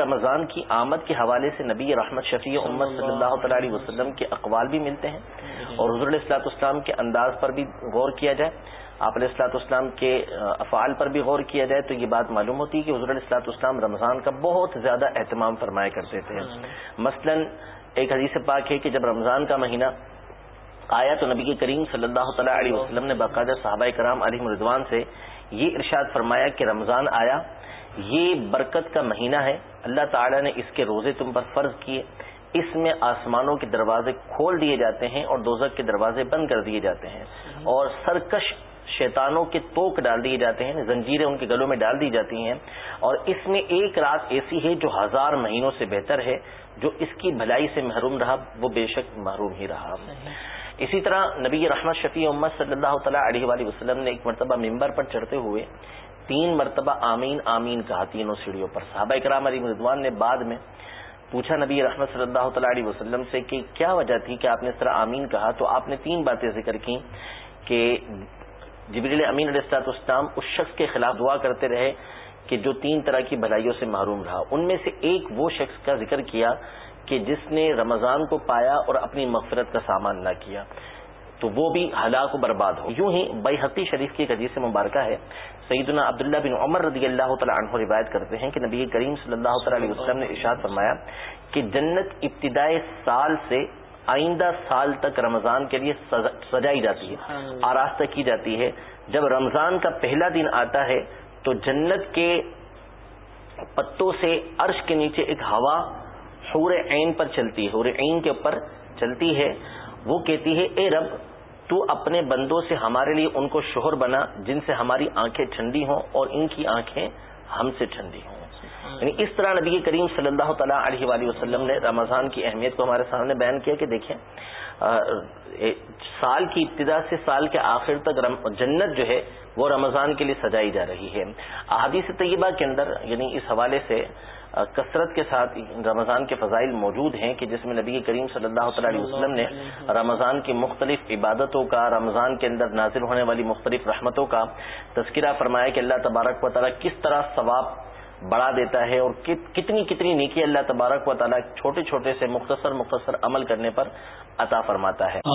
رمضان کی آمد کے حوالے سے نبی رحمت شفیع امت صلی اللہ تعالی علیہ وسلم کے اقوال بھی ملتے ہیں اور حضور السلاط اسلام کے انداز پر بھی غور کیا جائے۔ آپ علیہ السلاط اسلام کے افعال پر بھی غور کیا جائے تو یہ بات معلوم ہوتی ہے کہ حضور السلاط اسلام رمضان کا بہت زیادہ اہتمام فرمایا کرتے تھے۔ مثلا ایک حدیث پاک ہے کہ جب رمضان کا مہینہ آیا تو نبی کریم صلی اللہ تعالی علیہ وسلم نے باقاعدہ صحابہ کرام علیہ مردوان سے یہ ارشاد فرمایا کہ رمضان آیا یہ برکت کا مہینہ ہے۔ اللہ تعالی نے اس کے روزے تم پر فرض کیے۔ اس میں آسمانوں کے دروازے کھول دیے جاتے ہیں اور دوزک کے دروازے بند کر دیے جاتے ہیں۔ اور سرکش شیطانوں کے توک ڈال دیے جاتے ہیں، زنجیریں ان کے گلوں میں ڈال دی جاتی ہیں۔ اور اس میں ایک رات ایسی ہے جو ہزار مہینوں سے بہتر ہے، جو اس کی بھلائی سے محروم رہا، وہ بے شک محروم ہی رہا۔ اسی طرح نبی رحمت شفیع محمد صلی اللہ تعالیٰ علیہ وآلہ وسلم نے ایک مرتبہ ممبر پر چڑھتے ہوئے تین مرتبہ آمین آمین کہا تینوں سیڑھیوں پر۔ صحابہ کرام علی مردوان نے بعد میں پوچھا نبی رحمت صلی اللہ تعالیٰ علیہ وسلم سے کہ کیا وجہ تھی کہ آپ نے اس طرح آمین کہا؟ تو آپ نے تین باتیں ذکر کی کہ جبریل امین علیہ السلاط اسلام اس شخص کے خلاف دعا کرتے رہے کہ جو تین طرح کی بھلائیوں سے محروم رہا۔ ان میں سے ایک وہ شخص کا ذکر کیا کہ جس نے رمضان کو پایا اور اپنی مغفرت کا سامان نہ کیا۔ تو وہ بھی ہلاک و برباد ہو۔ یوں ہی بئی حقی شریف کی ایک عزیز مبارکہ ہے۔ سیدنا عبداللہ بن عمر رضی اللہ تعالیٰ عنہ روایت کرتے ہیں کہ نبی کریم صلی اللہ تعالی علیہ وسلم نے ارشاد فرمایا کہ جنت ابتدائے سال سے آئندہ سال تک رمضان کے لیے سجائی جاتی ہے آراستہ کی جاتی ہے۔ جب رمضان کا پہلا دن آتا ہے تو جنت کے پتوں سے عرش کے نیچے ایک ہوا حور عین پر چلتی ہے۔ حور عین کے اوپر چلتی ہے۔ وہ کہتی ہے اے رب تو اپنے بندوں سے ہمارے لیے ان کو شوہر بنا، جن سے ہماری آنکھیں ٹھنڈی ہوں اور ان کی آنکھیں ہم سے ٹھنڈی ہوں۔ یعنی اس طرح نبی کریم صلی اللہ تعالیٰ علیہ وآلہ وسلم نے رمضان کی اہمیت کو ہمارے سامنے بیان کیا کہ دیکھیں سال کی ابتدا سے سال کے آخر تک جنت جو ہے وہ رمضان کے لیے سجائی جا رہی ہے۔ احادیث طیبہ کے اندر یعنی اس حوالے سے کثرت کے ساتھ رمضان کے فضائل موجود ہیں کہ جس میں نبی کریم صلی اللہ تعالی علیہ وسلم نے رمضان کی مختلف عبادتوں کا رمضان کے اندر نازل ہونے والی مختلف رحمتوں کا تذکرہ فرمایا کہ اللہ تبارک و تعالیٰ کس طرح ثواب بڑھا دیتا ہے اور کتنی کتنی نیکی اللہ تبارک و تعالیٰ چھوٹے چھوٹے سے مختصر مختصر عمل کرنے پر عطا فرماتا ہے۔